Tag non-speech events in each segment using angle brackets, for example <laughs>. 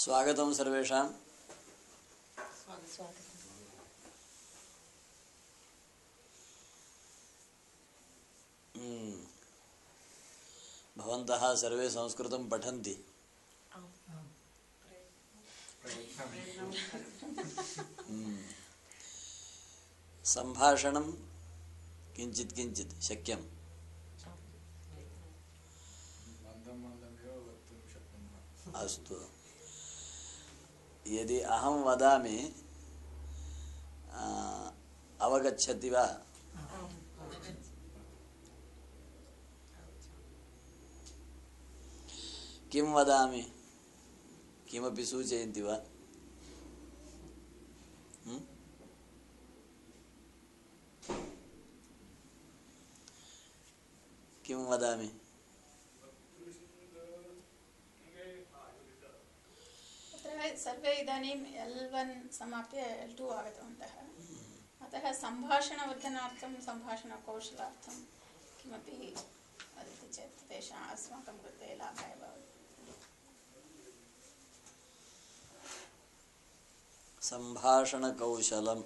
स्वागतं सर्वेषां हम्म। भवन्तः सर्वे संस्कृतं पठन्ति हम्म। सम्भाषणं किञ्चित् किञ्चित् शक्यं मन्दं मन्दमेव वक्तुं शक्नुमः अस्तु यदि अहं वदामि आ, अवगच्छति वा? किं वदामि? किमपि सूचयन्ति वा? किं वदामि तत्र सर्वे इदानीम् एल् वन् समाप्य एल् टु आगतवन्तः। अतः सम्भाषणवर्धनार्थं, सम्भाषणकौशलार्थं किमपि वदति चेत् तेषाम् अस्माकं कृते लाभाय भवति। सम्भाषणकौशलम्।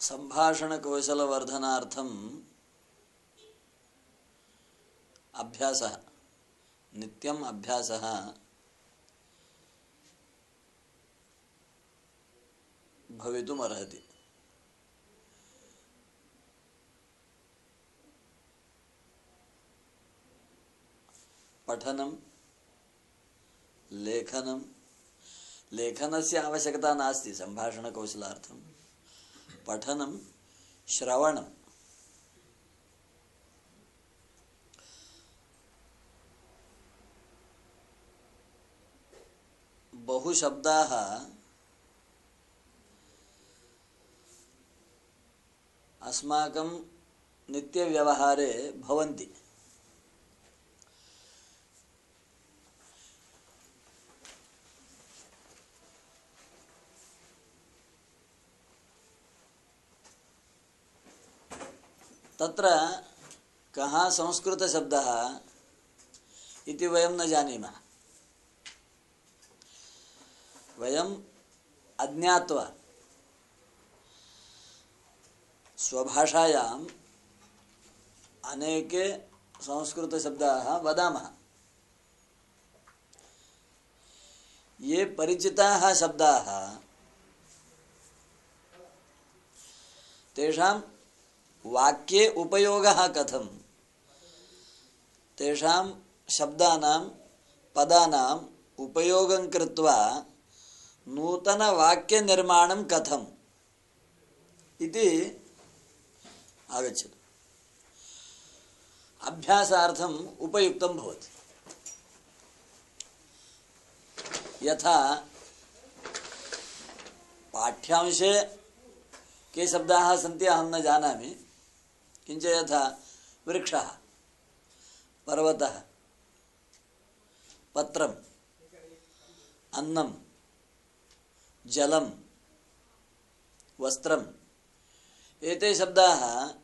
सम्भाषणकौशलवर्धनार्थम् अभ्यासः। नित्यम् अभ्यासः। भवितुमर्हति। पठनं लेखनं लेखनस्य आवश्यकता नास्ति सम्भाषणकौशलार्थं। पठनं श्रवणं बहुशब्दाः अस्माकं नित्यव्यवहारे भवन्ति। तत्र कः संस्कृतशब्दः इति वयं न जानीमः। वयम् अज्ञात्वा स्वभाषायाम् अनेके संस्कृतशब्दाः वदामः। ये परिचिताः शब्दाः तेषां वाक्ये उपयोगः कथं तेषां शब्दानां पदानाम् उपयोगं कृत्वा नूतनवाक्यनिर्माणं कथम्? इति आगच्छतु। अभ्यासार्थम् उपयुक्तं भवति। यथा पाठ्यांशे के शब्दाः सन्ति अहं न जानामि। किञ्च यथा वृक्षः, पर्वतः, पत्रम् अन्नं जलं वस्त्रम्। एते शब्दाः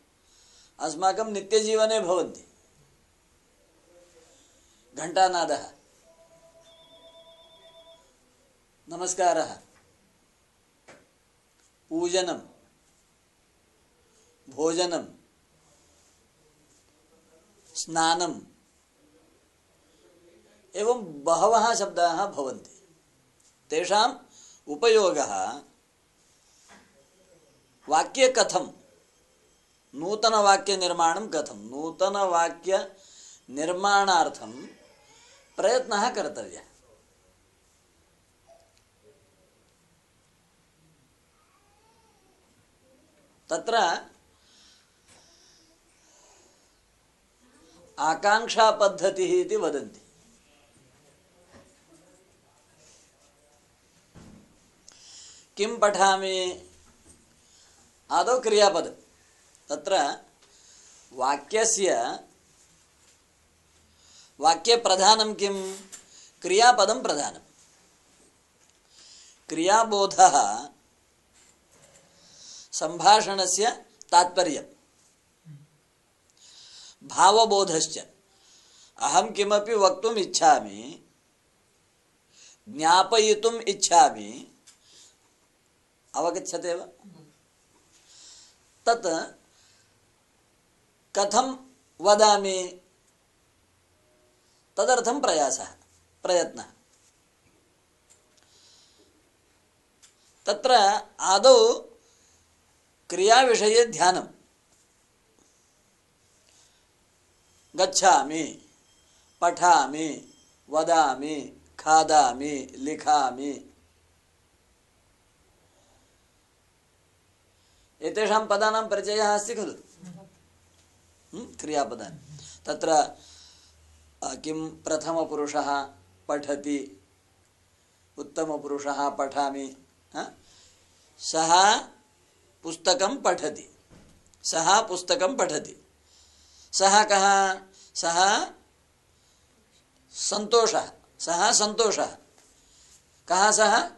अस्माकं नित्यजीवने भवन्ति। घण्टानादः। नमस्कारः। पूजनं भोजनं स्नानम्। एवं बहवः शब्दाः भवन्ति। तेषाम् उपयोगः वाक्ये कथं नूतनवाक्यनिर्माणं कथं नूतनवाक्यनिर्माणार्थं प्रयत्नः कर्तव्यः। तत्र आकाङ्क्षापद्धतिः इति वदन्ति। किं पठामि? आदौ क्रियापदं। तत्र वाक्यस्य वाक्यप्रधानं किं? क्रियापदं प्रधानं। क्रियाबोधः सम्भाषणस्य तात्पर्यं भावबोधश्च। अहं किमपि वक्तुम् इच्छामि, ज्ञापयितुम् इच्छामि अवगच्छते वा तत् कथं वदामि? तदर्थं प्रयासः, प्रयत्नः। तत्र आदौ क्रियाविषये ध्यानं। गच्छामि, पठामि, वदामि, खादामि एतेषां पदानां परिचयः अस्ति खलु? क्रियापदानि। तत्र किं प्रथमपुरुषः पठति, उत्तमपुरुषः पठामि? सः पुस्तकं पठति। सः पुस्तकं पठति। सः कः? सः सन्तोषः। सः सन्तोषः। कः सः?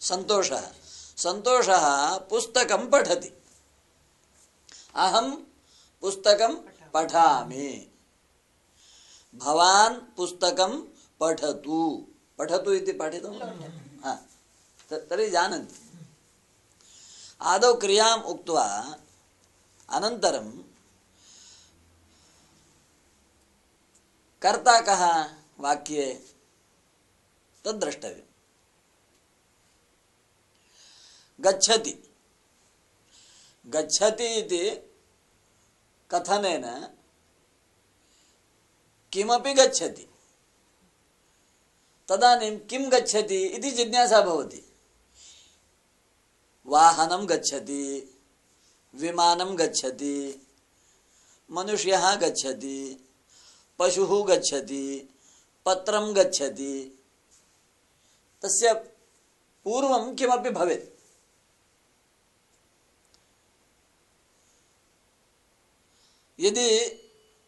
सन्तोषः। सन्तोषः पुस्तकं पठति। अहं पुस्तकं पठामि। भवान् पुस्तकं पठतु। पठतु इति पाठितं हा तर्हि आदौ उक्त्वा अनन्तरं कर्ता कः वाक्ये? गच्छति। गच्छति इति कथनेन किमपि गच्छति। तदानीं किं गच्छति इति जिज्ञासा भवति। वाहनं गच्छति, विमानं गच्छति, मनुष्यः गच्छति, पशुः गच्छति, पत्रं गच्छति। तस्य पूर्वं किमपि भवेत्। यदि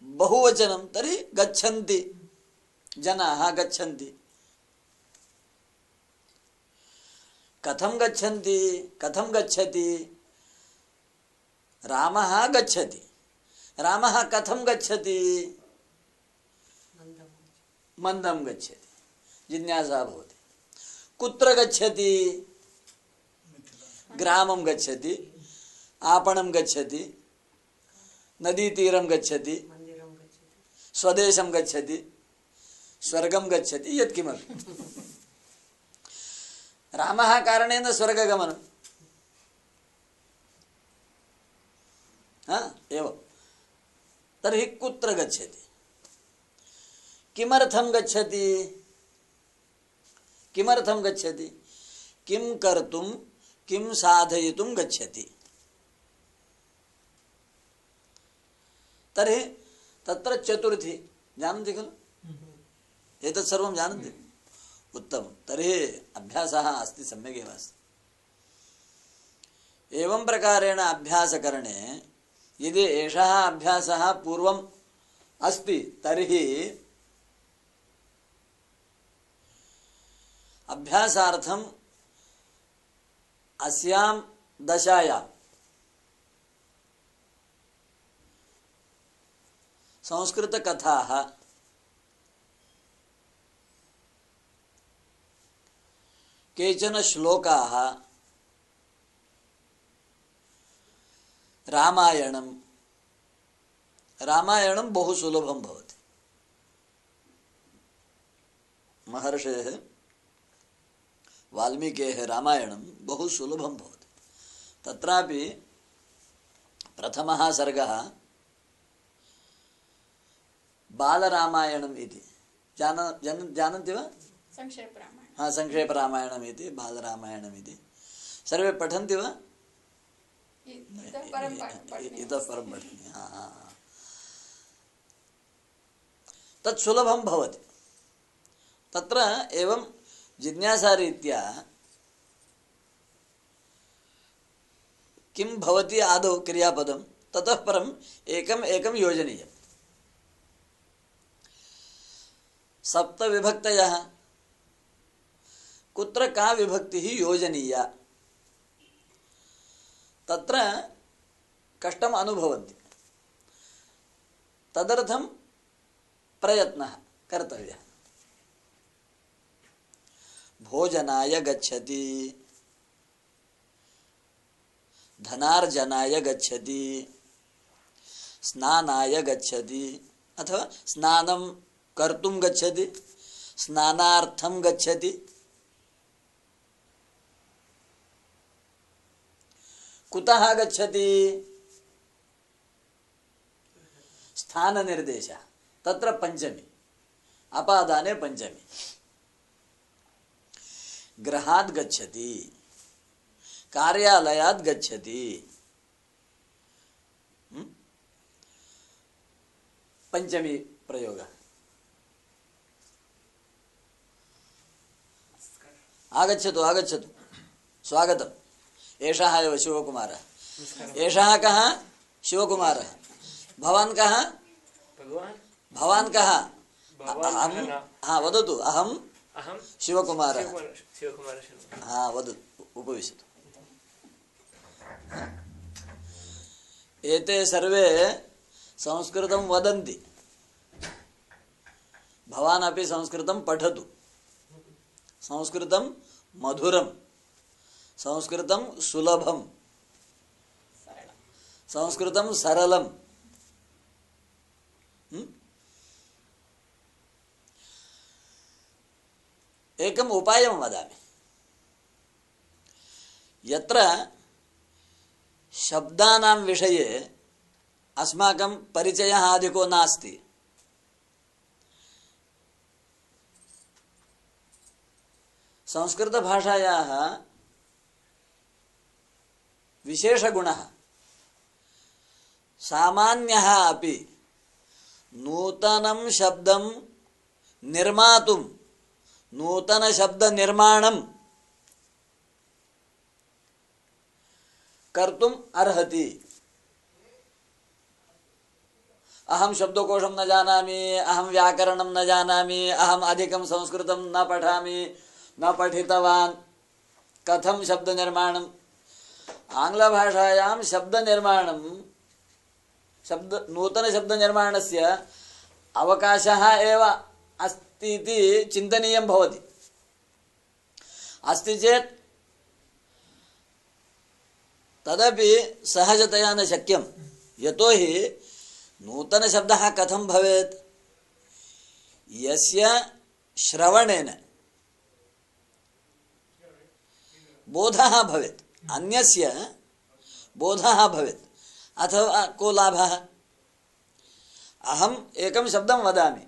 बहुवचनं तर्हि गच्छन्ति। जनाः गच्छन्ति। कथं गच्छन्ति? कथं गच्छति? रामः गच्छति। रामः कथं गच्छति? मन्दं गच्छति। जिज्ञासा भवति। कुत्र गच्छति? ग्रामं गच्छति। आपणं गच्छति। नदीतीरं गच्छति स्वदेशं गच्छति स्वर्गं गच्छति यत्किमपि। रामः कारणेन स्वर्गगमनं। हा एवं। तर्हि कुत्र गच्छति? किमर्थं गच्छति? किमर्थं गच्छति? किं कर्तुं किं साधयितुं गच्छति? तर्हि तत्र चतुर्थी। जानन्ति खलु? एतत् सर्वं जानन्ति? उत्तमं। तर्हि अभ्यासः अस्ति सम्यगेव अस्ति। एवं प्रकारेण अभ्यासकरणे यदि एषः अभ्यासः पूर्वम् अस्ति तर्हि अभ्यासार्थम् अस्यां दशायां संस्कृतकथाः। केचन श्लोकाः। रामायणं रामायणं बहु सुलभं भवति। महर्षेः, वाल्मीकेः रामायणं बहु सुलभं भवति। तत्रापि प्रथमः सर्गः। बालरामायणम् इति। जान जन जानन्ति वा? संक्षेपरामायण। हा संक्षेपरामायणम् इति बालरामायणम् इति। सर्वे पठन्ति वा? इतः परं पठनीयं हा हा। तत् सुलभं भवति। तत्र एवं जिज्ञासारीत्या किं भवति आदौ क्रियापदं ततः परम् एकम् एकं योजनीयम्। सप्तविभक्तयः कुत्र का विभक्तिः योजनीया? तत्र कष्टम् अनुभवन्ति। तदर्थं प्रयत्नः, कर्तव्यः। भोजनाय गच्छति। धनार्जनाय गच्छति। स्नानाय गच्छति। अथवा स्नानं कर्तुं गच्छति, स्नानार्थं गच्छति। कुतः गच्छति? स्थाननिर्देशः। तत्र पञ्चमी, अपादाने पञ्चमी। गृहात् गच्छति, कार्यालयात् गच्छति? पञ्चमी प्रयोगः। आगच्छतु आगच्छतु। स्वागतम्। एषः एव शिवकुमारः। एषः कः? शिवकुमारः। भवान् कः? भवान् कः? अहं हा वदतु। अहं अहं शिवकुमारः। हा वदतु। उपविशतु। एते सर्वे संस्कृतं वदन्ति। भवान् अपि संस्कृतं पठतु। संस्कृतं मधुरं संस्कृतं सुलभं संस्कृतं सरलं हम्म? एकम् उपायं वदामि। यत्र शब्दानां विषये अस्माकं परिचयः अधिको नास्ति। संस्कृतभाषायाः विशेषगुणः। नूतनं शब्दं निर्मातुं, नूतनशब्दनिर्माणं कर्तुम् अर्हति। अहम शब्दकोशं न जानामि, अहं व्याकरणं न जानामि, अहम् अधिकं संस्कृतं न पठामि न पठितवान्। कथं शब्दनिर्माणम्? आङ्ग्लभाषायां शब्दनिर्माणं, शब्द, नूतनशब्दनिर्माणस्य अवकाशः एव अस्ति इति चिन्तनीयं भवति। अस्ति चेत् तदपि सहजतया न शक्यं यतोहि नूतनशब्दः कथं भवेत्? यस्य श्रवणेन। बोधः भवेत्। अन्यस्य बोधः भवेत्। अथवा को लाभः? अहम् एकं शब्दं वदामि।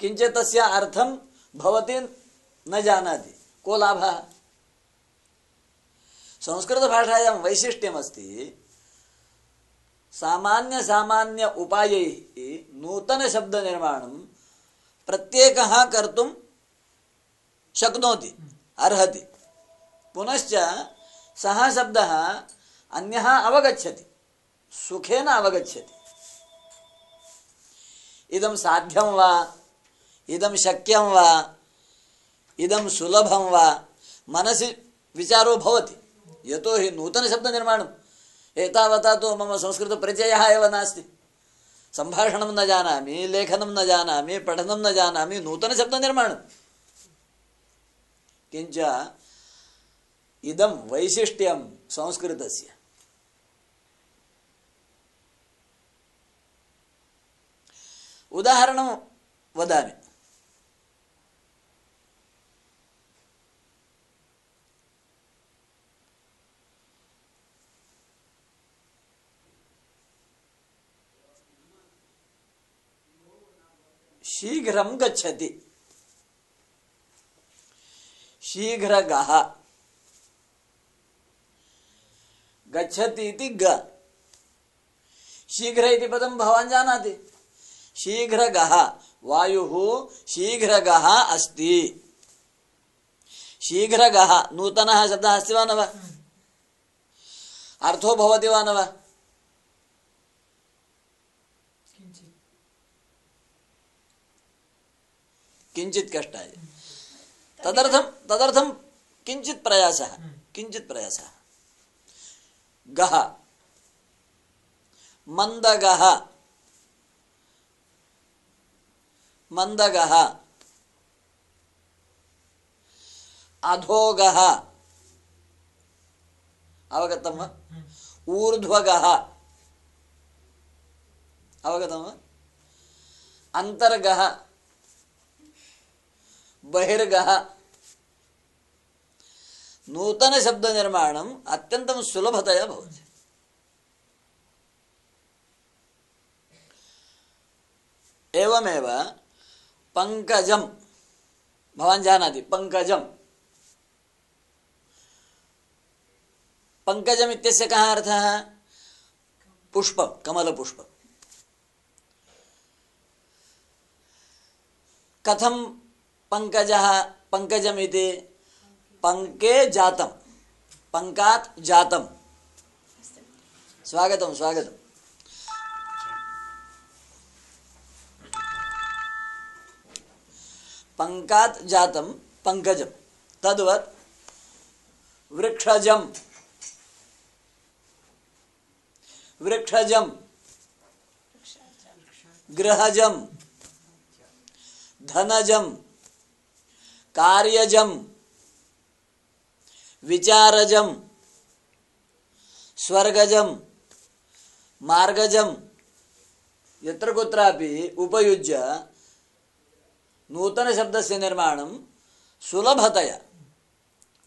किञ्चित् तस्य अर्थं भवती न जानाति। को लाभः? संस्कृतभाषायां वैशिष्ट्यमस्ति सामान्य सामान्य उपायैः नूतनशब्दनिर्माणं प्रत्येकः कर्तुं शक्नोति, अर्हति। पुनश्च सः शब्दः अन्यः अवगच्छति। सुखेन अवगच्छति। इदं साध्यं वा? इदं शक्यं वा? इदं सुलभं वा? मनसि विचारो भवति। यतोहि नूतनशब्दनिर्माणम्। एतावता तु मम संस्कृतपरिचयः एव नास्ति। सम्भाषणं न जानामि, लेखनं न जानामि, पठनं न जानामि नूतनशब्दनिर्माणं किञ्च इदं वैशिष्ट्यं संस्कृतस्य। उदाहरणं वदामि। शीघ्रं गच्छति। शीघ्रगः। गच्छति इति ग। शीघ्र इति पदं भवान् जानाति। शीघ्रगः वायुः शीघ्रगः अस्ति। शीघ्रगः नूतनः शब्दः अस्ति वा न वा? अर्थो भवति वा न वा? किञ्चित् कष्टाय। तदर्थं तदर्थं किञ्चित् प्रयासः किञ्चित् प्रयासः। गः मन्दगः मन्दगः अधोगः अवगतं वा ऊर्ध्वगः। अवगतं वा अन्तर्गः। बहिर्गः। नूतनशब्दनिर्माणम् अत्यन्तं सुलभतया भवति। एवमेव पङ्कजं भवान् जानाति पङ्कजं पङ्कजम् इत्यस्य कः अर्थः? पुष्पं कमलपुष्पम्। कथं पङ्कजः पङ्कजमिति पङ्के जातं पङ्कात् जातं स्वागतं स्वागतं पङ्कात् जातं पङ्कजं तद्वत् वृक्षजं वृक्षजं गृहजं धनजं कार्यजं विचारजं स्वर्गजं मार्गजं यत्र कुत्रापि उपयुज्य नूतनशब्दस्य निर्माणं सुलभतया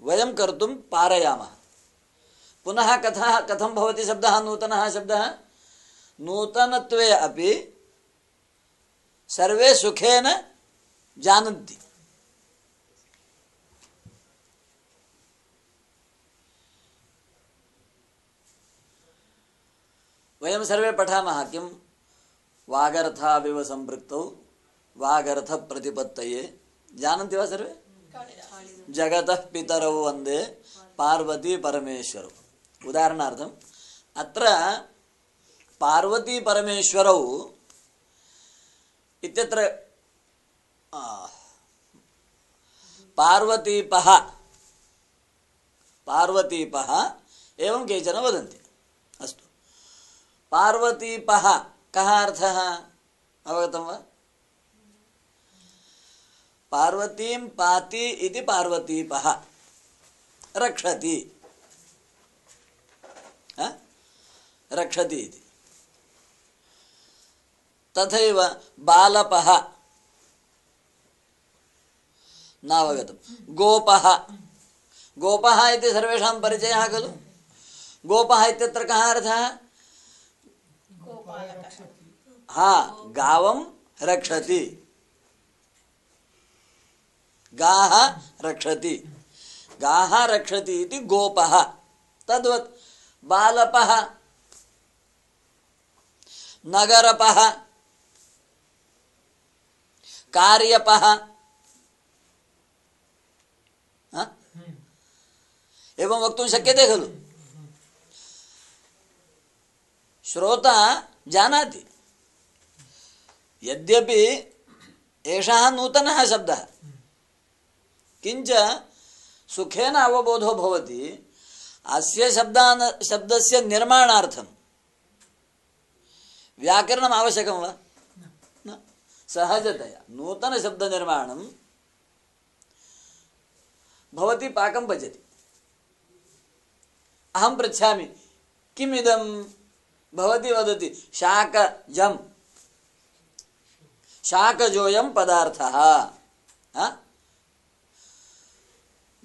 वयं कर्तुं पारयामः। पुनः कथः, कथं भवति शब्दः, नूतनः शब्दः? नूतनत्वे अपि सर्वे सुखेन जानन्ति। वयं सर्वे पठामः किं वागर्थाविव सम्पृक्तौ वागर्थप्रतिपत्तये। जानन्ति वा सर्वे? जगतः पितरौ वंदे पार्वती परमेश्वरौ। उदाहरणार्थम्, अत्र पार्वती परमेश्वरौ इत्यत्र पार्वतीपः पार्वतीपः एवं केचन वदन्ति। पार्वतीपः, कः अर्थः? अवगतं वा? पार्वतीं पाति इति पार्वतीपः। रक्षति? रक्षति इति। तथैव बालपः। नावगतं। गोपः। गोपः इति सर्वेषां परिचयः खलु? गोपः इत्यत्र कः अर्थः? हा, गावं रक्षति। गाः रक्षति। गाः रक्षति इति गोपः। तद्वत् बालपः, नगरपः, कार्यपः एवं वक्तुं शक्यते खलु? श्रोता जानाति। यद्यपि एषः नूतनः शब्दः, किञ्च सुखेन अवबोधो भवति, अस्य शब्दान, शब्दस्य निर्माणार्थं। व्याकरणम् आवश्यकं वा? न। सहजतया। नूतनशब्दनिर्माणं भवती, पाकं पचति। अहं पृच्छामि किमिदं भवती वदति शाकजं शाकजोऽयं पदार्थः। हा?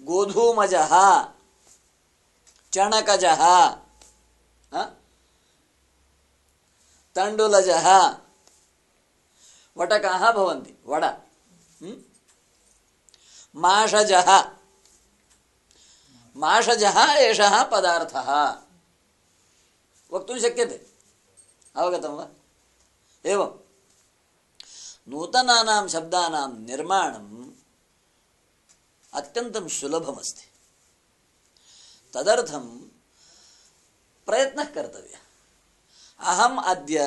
गोधूमजः। चणकजः। वटकाः भवन्ति। वड? माषजः। माषजः एषः पदार्थः। वक्तुं शक्यते अवगतं वा एवं नूतनानां शब्दानां निर्माणम् अत्यन्तं सुलभमस्ति। तदर्थं प्रयत्नः कर्तव्यः। अहम् अद्य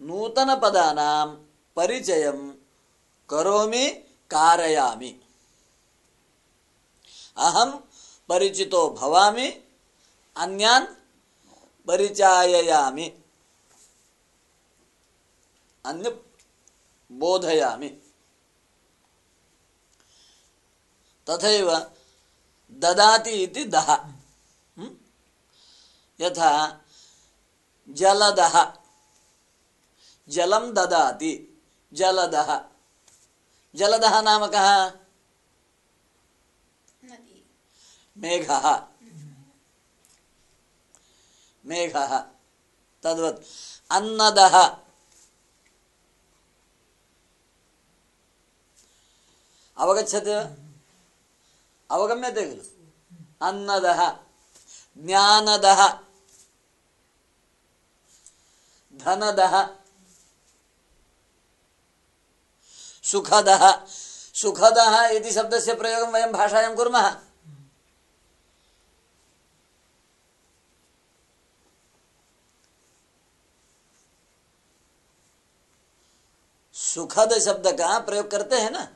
नूतनपदानां परिचयं करोमि, कारयामि। अहं परिचितो भवामि, अन्यान् परिचाययामि। अन्य बोधयामि। तथैव ददाति इति दः। हं? यथा जलदः। जलं ददाति। जलदः। जलदः नाम कः? नदी। मेघः। मेघः। तद्वत् अन्नदः। अवगच्छते? वा अवगम्यते खलु। अन्नदः। ज्ञानदः। धनदः। सुखदः। सुखदः इति शब्दस्य प्रयोगं वयं भाषायां कुर्मः। सुखद शब्द का प्रयोग करते हैं ना?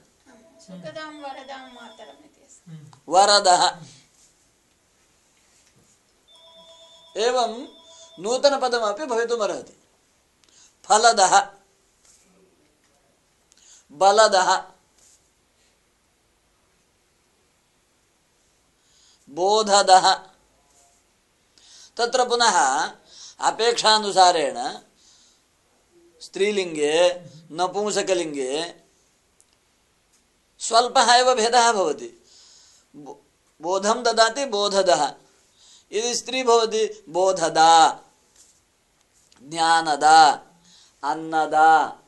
वरदां। एवं नूतनपदमपि भवितुमर्हति फलदः। बलदः। बोधदः। तत्र पुनः अपेक्षानुसारेण स्त्रीलिङ्गे नपुंसकलिङ्गे स्वल्पः एव भेदः भवति। बो- बोधं ददाति, बोधदः। यदि स्त्री भवति, बोधदा, ज्ञानदा, अन्नदा?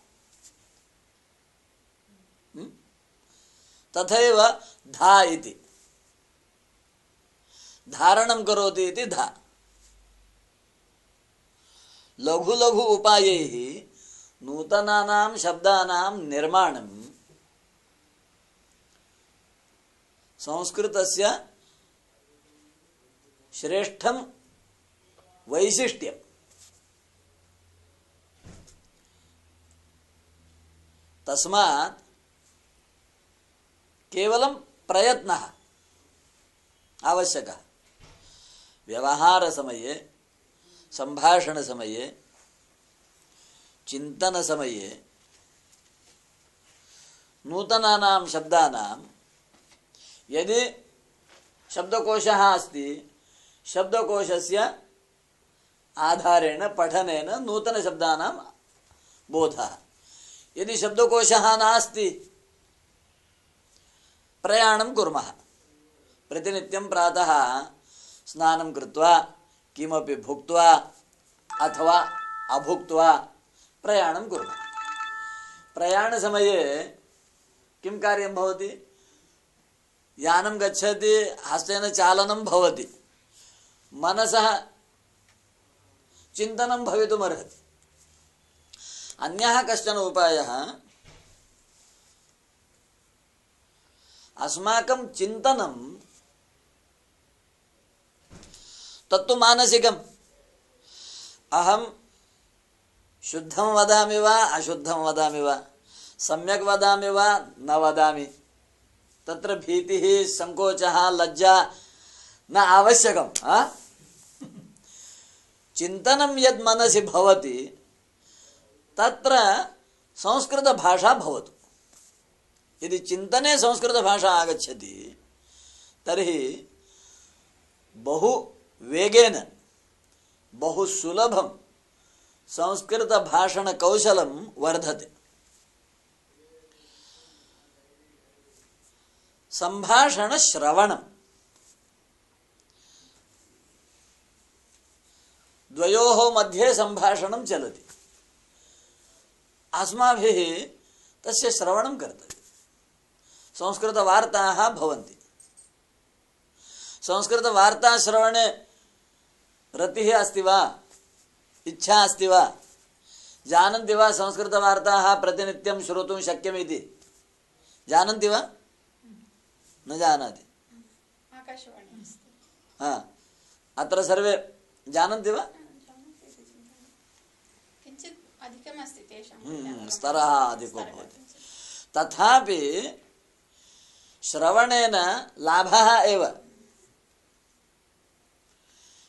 तथैव धा धारणं करोति इति धा। लघु लघु उपायैः नूतनानां शब्दानां निर्माणं। संस्कृतस्य श्रेष्ठं वैशिष्ट्यम् तस्मात् केवलं प्रयत्नः आवश्यकः। व्यवहारसमये सम्भाषणसमये चिन्तनसमये नूतनानां शब्दानां, यदि शब्दकोशः अस्ति, शब्दकोशस्य आधारेण पठनेन नूतनशब्दानां बोधः। यदि शब्दकोशः नास्ति कुर्मः। प्रतिनित्यं प्रातः स्नानं कृत्वा, किमपि भुक्त्वा अथवा अभुक्त्वा प्रयाणं कुर्मः। प्रयाणसमये किं कार्यं भवति? यानं गच्छति, हस्तेन चालनं भवति। मनसः चिन्तनं भवितुमर्हति। अन्यः कश्चन उपायः? अस्माकं चिन्तनं तत्तु मानसिकम्। अहं शुद्धं वदामि वा अशुद्धं वदामि वा? सम्यक् वदामि वा न वदामि? तत्र भीतिः, सङ्कोचः, लज्जा न आवश्यकं? चिन्तनं यद् मनसि भवति, तत्र संस्कृतभाषा भवतु। यदि चिन्तने संस्कृतभाषा आगच्छति, तर्हि बहु वेगेन, बहु सुलभं संस्कृतभाषणकौशलं वर्धते। सम्भाषणश्रवणं द्वयोः मध्ये सम्भाषणं चलति। अस्माभिः तस्य श्रवणं कर्तव्यं संस्कृतवार्ताः भवन्ति। संस्कृतवार्ताश्रवणे रतिः अस्ति वा? इच्छा अस्ति वा? जानन्ति वा संस्कृतवार्ताः प्रतिनित्यं श्रोतुं शक्यमिति? जानन्ति वा? न जानाति। हा। अत्र सर्वे जानन्ति वा? हम्म। स्तरः अधिको भवति। तथापि श्रवणेन लाभः एव।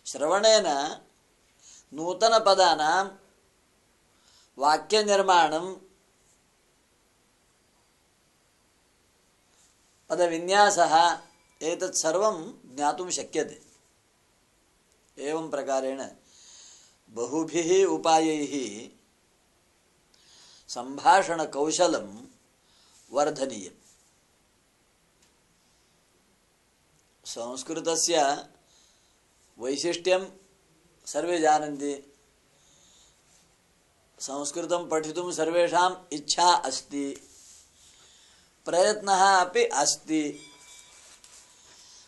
श्रवणेन नूतनपदानां वाक्यनिर्माणं पदविन्यासः एतत् सर्वं ज्ञातुं शक्यते एवं प्रकारेण बहुभिः उपायैः सम्भाषणकौशलं वर्धनीयम् संस्कृतस्य वैशिष्ट्यं सर्वे जानन्ति। संस्कृतं पठितुं सर्वेषाम् इच्छा अस्ति। प्रयत्नः अपि अस्ति।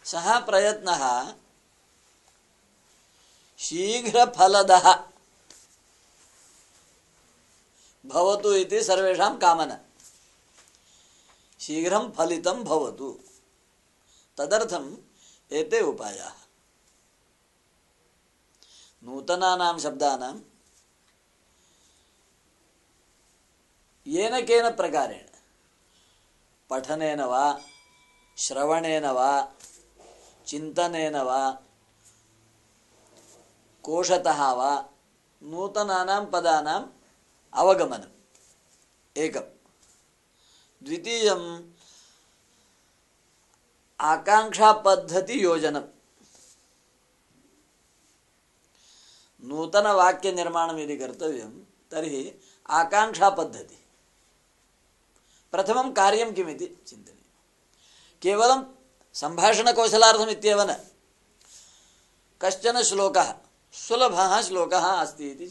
सः प्रयत्नः शीघ्रफलदः भवतु इति सर्वेषां कामना। शीघ्रं फलितं भवतु। तदर्थम् एते उपायाः। नूतनानां शब्दानां। येन केन प्रकारेण? पठनेन वा, श्रवणेन वा, चिन्तनेन वा, कोशतः वा, नूतनानां पदानाम् अवगमनम्। एकं द्वितीयम् आकाङ्क्षापद्धतियोजनं नूतनवाक्यनिर्माणं यदि कर्तव्यं, तर्हि आकाङ्क्षापद्धति प्रथमं कार्यं किमिति चिन्तनीयं केवलं सम्भाषणकौशलार्थम् इत्येव न। कश्चन श्लोकः, सुलभः श्लोकः अस्ति इति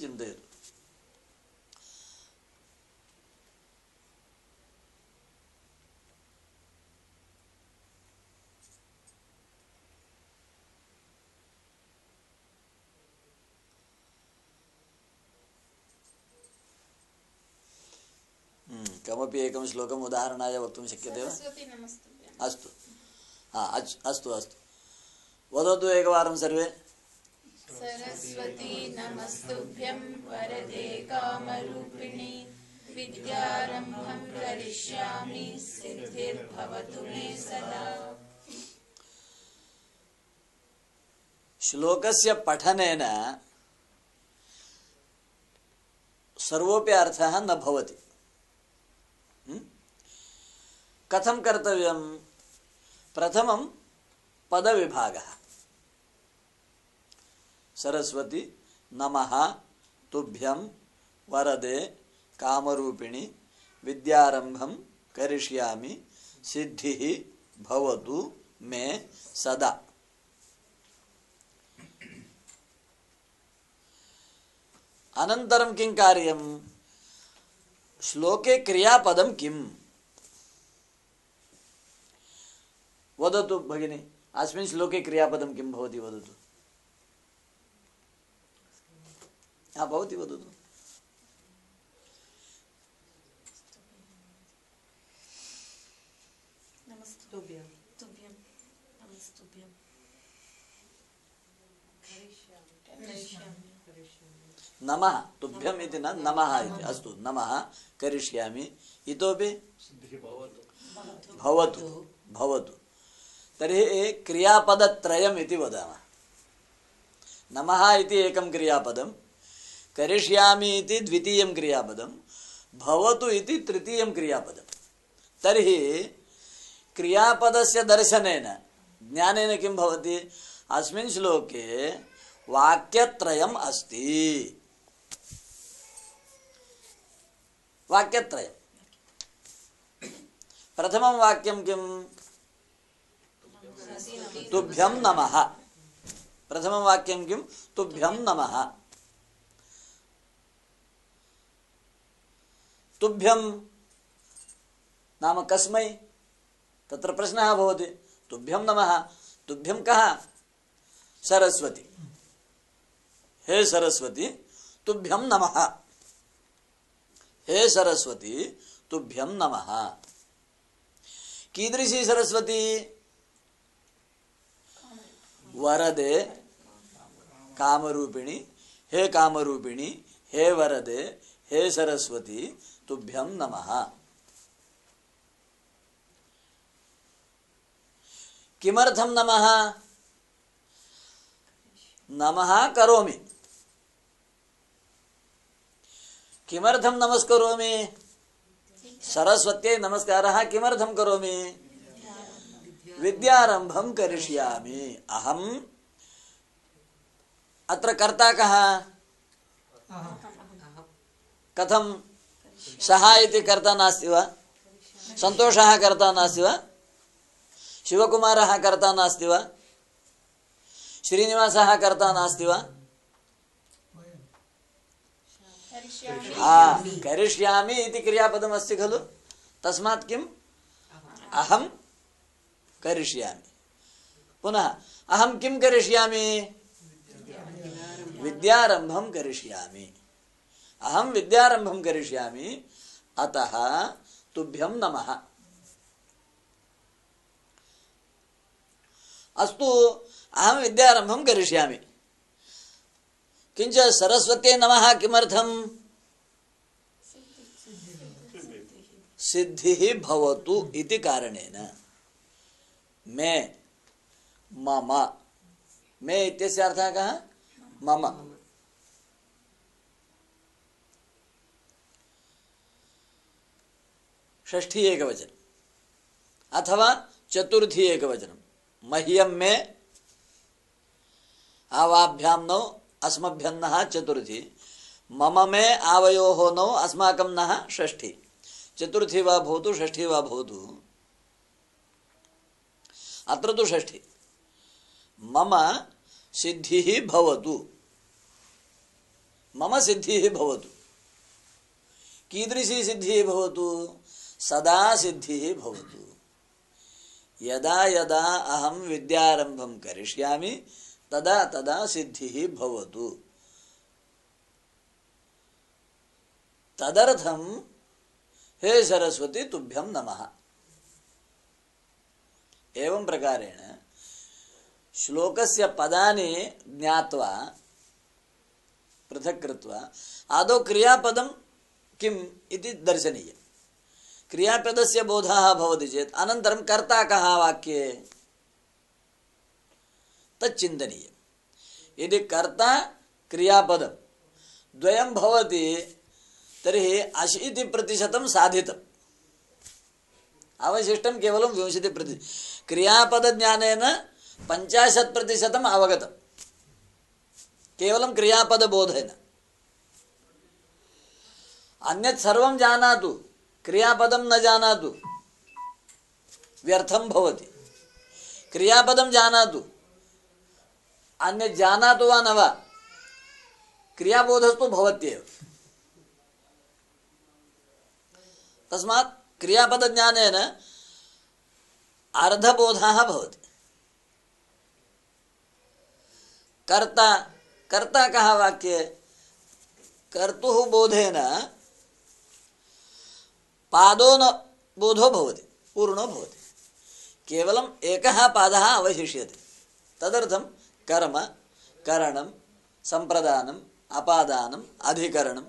कमपि एकं श्लोकम् उदाहरणाय वक्तुं शक्यते वा? अस्तु हा अच् अस्तु अस्तु। वदतु एकवारं सर्वे। सरस्वती नमस्तुभ्यं वरदे कामरूपिणि विद्यारम्भं करिष्यामि सिद्धिर्भवतु मे सदा। श्लोकस्य पठनेन अर्थः न भवति। कथं कर्तव्यं प्रथमं पदविभागः। सरस्वती, नमः, तुभ्यं, वरदे, कामरूपिणि, विद्यारम्भं, करिष्यामि, सिद्धिः, भवतु, मे, सदा। अनन्तरं किं कार्यं श्लोके क्रियापदं किम्? वदतु भगिनि। अस्मिन् श्लोके क्रियापदं किं भवति वदतु? हा भवती वदतु। नमः तुभ्यम् इति न नमः। इति। अस्तु नमः करिष्यामि। इतोपि भवतु भवतु। तर्हि क्रियापदत्रयम् इति वदामः। नमः इति एकं क्रियापदं, करिष्यामि इति द्वितीयं क्रियापदं, भवतु इति तृतीयं क्रियापदं। तर्हि क्रियापदस्य दर्शनेन, ज्ञानेन किं भवति? वाक्यं तुभ्यं नमः। प्रथमं वाक्यं किं तुभ्यं नमः। नाम सरस्वती। हे सरस्वती, तुभ्यं नमः। हे सरस्वती, तुभ्यं नमः। कीदृशी सरस्वती? वरदे कामरूपिणी, हे कामरूपिणी, हे वरदे, हे सरस्वती, तुभ्यं नमः। किमर्थं नमः? नमः करोमि। किमर्थं नमस्करोमि? सरस्वत्यै नमस्कारः, किमर्थं करोमि? विद्यारंभम करिष्यामि। अहम। अत्र कर्ता कः? कथं? सः इति कर्ता नास्ति वा? सन्तोषः कर्ता नास्ति वा? शिवकुमारः कर्ता नास्ति वा? श्रीनिवासः कर्ता नास्ति वा? करिष्यामि इति क्रियापदमस्ति खलु? तस्मात् किम्? अहं करिष्यामि। पुनः, अहं किं करिष्यामि? विद्यारम्भं करिष्यामि। अहं विद्यारम्भं करिष्यामि, अतः तुभ्यं नमः। अस्तु अहम विद्यारम्भं करिष्यामि। किञ्च सरस्वत्यै नमः किमर्थम्? सिद्धि भवतु इति कारणेन। मे, मम। मे इत्यस्य अर्थः कः मम। षष्ठी एकवचनम् अथवा चतुर्थी एकवचनं। मह्यं मे, आवाभ्यां नौ, अस्मभ्यन्नः चतुर्थी। मम मे, आवयोः नौ, अस्माकं नः षष्ठी। चतुर्थी वा भवतु, षष्ठी वा भवतु। अत्र तु षष्ठी मम सिद्धिः भवतु। मम सिद्धिः भवतु। कीदृशी सिद्धिः भवतु? सदा सिद्धिः भवतु। यदा यदा अहं विद्यारम्भं करिष्यामि, तदा तदा सिद्धिः भवतु। तदर्थं हे सरस्वती तुभ्यं नमः। एवं प्रकारेण श्लोकस्य पदानि ज्ञात्वा, पृथक् कृत्वा, आदौ क्रियापदं किम् इति दर्शनीयम्। क्रियापदस्य बोधः भवति चेत् कर्ता कः वाक्ये? यदि कर्ता क्रियापदं द्वयं भवति, तर्हि अशीतिप्रतिशतं साधितम्। अवशिष्टं केवलं विंशतिप्रति क्रियापदज्ञानेन पञ्चाशत् प्रतिशतम् अवगतं केवलं क्रियापदबोधेन। अन्यत् सर्वं जानातु, क्रियापदं न जानातु, व्यर्थं भवति। क्रियापदं जानातु, अन्यत् जानातु वा न वा, क्रियाबोधस्तु भवत्येव। तस्मात् क्रियापदज्ञानेन अर्धबोधः भवति। कर्ता कर्ता कः वाक्ये? कर्तुः बोधेन पादो न बोधो भवति, पूर्णो भवति। केवलम् एकः पादः अवशिष्यते। तदर्थं कर्म, करणं सम्प्रदानम् अपादानम् अधिकरणं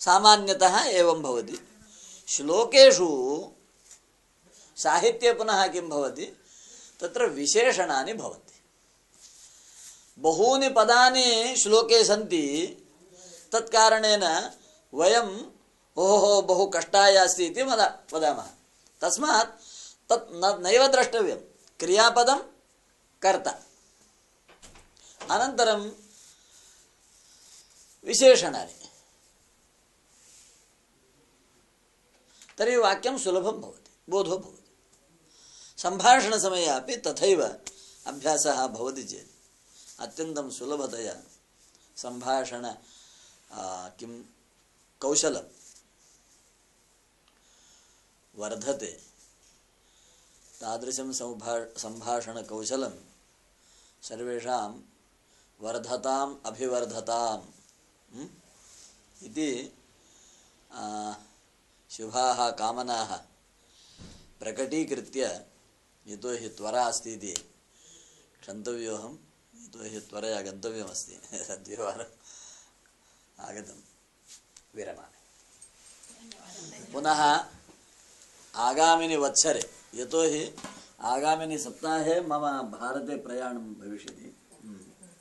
सामान्यतः एवं भवति। श्लोकेषु साहित्ये पुनः किं भवति? तत्र विशेषणानि भवन्ति। बहूनि पदानि श्लोके सन्ति। तत्कारणेन वयम् ओहो, बहु कष्टाय अस्ति इति वद, वदामः। तस्मात् तत् न, नैव द्रष्टव्यं। क्रियापदं कर्ता। अनन्तरं विशेषणानि। तर्हि वाक्यं सुलभं भवति, बोधो भवति। सम्भाषणसमये अपि तथैव अभ्यासः भवति चेत् अत्यन्तं सुलभतया सम्भाषण किं कौशलं वर्धते तादृशं सम्भा सम्भाषणकौशलं सर्वेषां वर्धताम् अभिवर्धताम्? इति शुभाः कामनाः प्रकटीकृत्य यतोहि त्वरा अस्ति इति क्षन्तव्योऽहं यतोहि त्वरया गन्तव्यमस्ति। <laughs> आगतं विरमामि। पुनः आगामिनि वत्सरे यतोहि आगामिनि सप्ताहे मम भारते प्रयाणं भविष्यति।